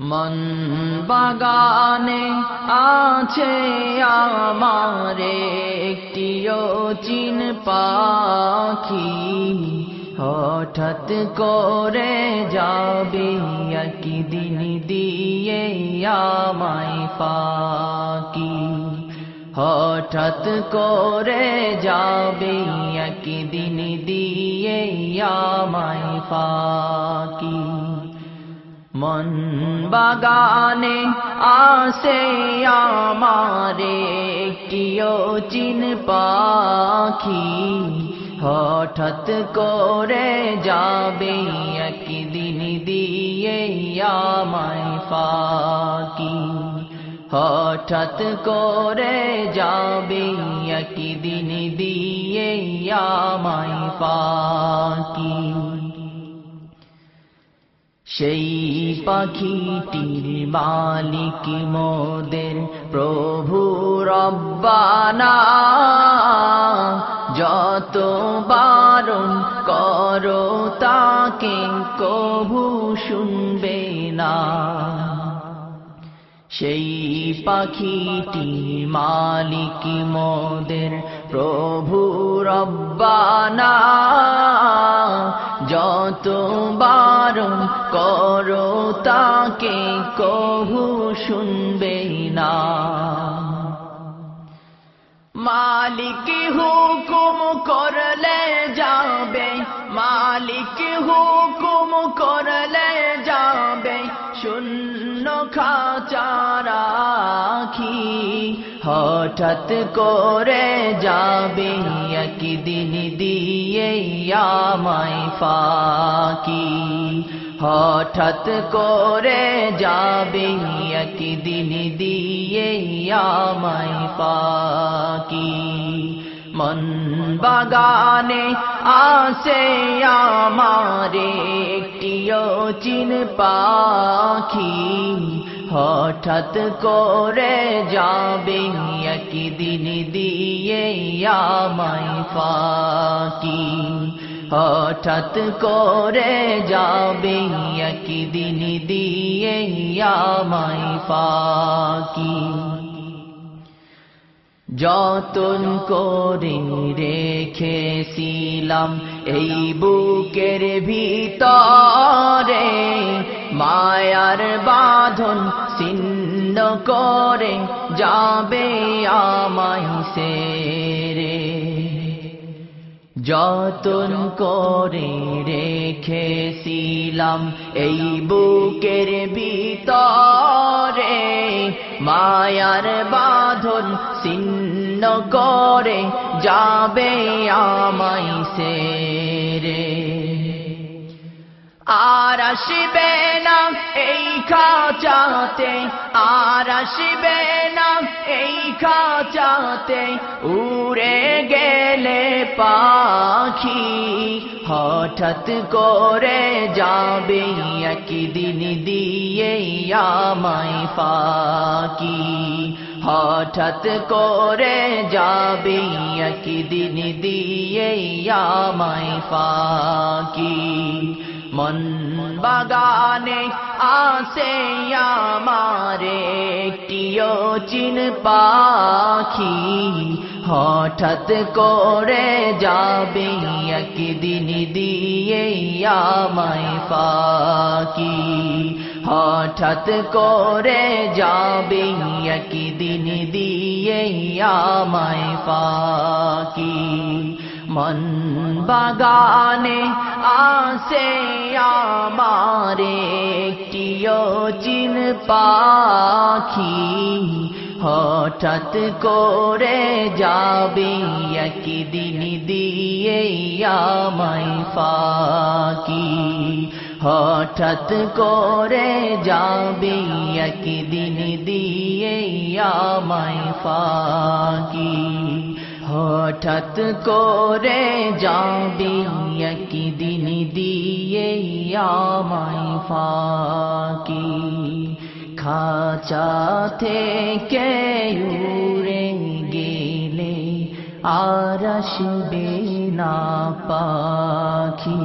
মন বাগানে আছে আমার একটিও চিন পাখি। হঠাৎ করে যাবে একদিন দিয়ে আমায় ফাকি হঠাৎ করে যাবে একদিন দিয়ে আমায় ফাকি মন বাগানে আসে আমারে, একটিও চিন পাখি হঠাৎ করে যাবে, একদিন দিয়ে আমায় ফাকি। হঠাৎ করে যাবে, একদিন দিয়ে আমায় ফাকি। সেই পাখিটির মালিক মোদের প্রভু রব্বানা। যত বারণ করো তাকে কভু শুনবে না। সেই পাখিটি মালিক মোদের প্রভু রব্বানা। করো তাকে কহু শুনবে না। মালিক হুকুম করলে যাবে, মালিক হুকুম করলে যাবে, শূন্য খাচারাখি হঠাৎ করে যাবে, একদিন দিয়ে আমায় ফাকি। হঠাৎ করে যাবে একদিন দিয়ে আমায় ফাকি মন বাগানে আসে আমারে একটিও চিন পাখি। হঠাৎ করে যাবে একদিন দিয়ে আমায় ফাকি হঠাৎ করে যাবে একদিন দিয়ে আমায় ফাকি। যতন করে রেখেছিলাম এই বুকের ভিতরে, মায়ার বাঁধন ছিন্ন করে যাবে আমায় সেরে যতন করে রেখেছিলাম এই বুকের ভিতরে, মায়ার বাঁধন ছিন্ন করে যাবে আমায় সেরে। আর আসবে না এই খাঁচাতে, আর আসবে না এই খাঁচাতে, উড়ে পাখি হঠাৎ করে যাবে একদিন দিয়ে আমায় ফাকি হঠাৎ করে যাবে একদিন দিয়ে আমায় ফাকি মন বাগানে আসে আমারে একটিও চিন পাখি। হঠাৎ করে যাবে একদিন দিয়ে আমায় ফাকি হঠাৎ করে যাবে একদিন দিয়ে আমায় ফাকি মন বাগানে আসে আমারে একটিও চিন পাখি। হঠাৎ করে যাবে একদিন দিয়ে আমায় ফাকি। হঠাৎ করে যাবে একদিন দিয়ে আমায় ফাকি। হঠাৎ করে যাবে একদিন দিয়ে আমায় ফাকি। খাঁচা থেকে উড়ে গেলে আর আসবে না পাখি।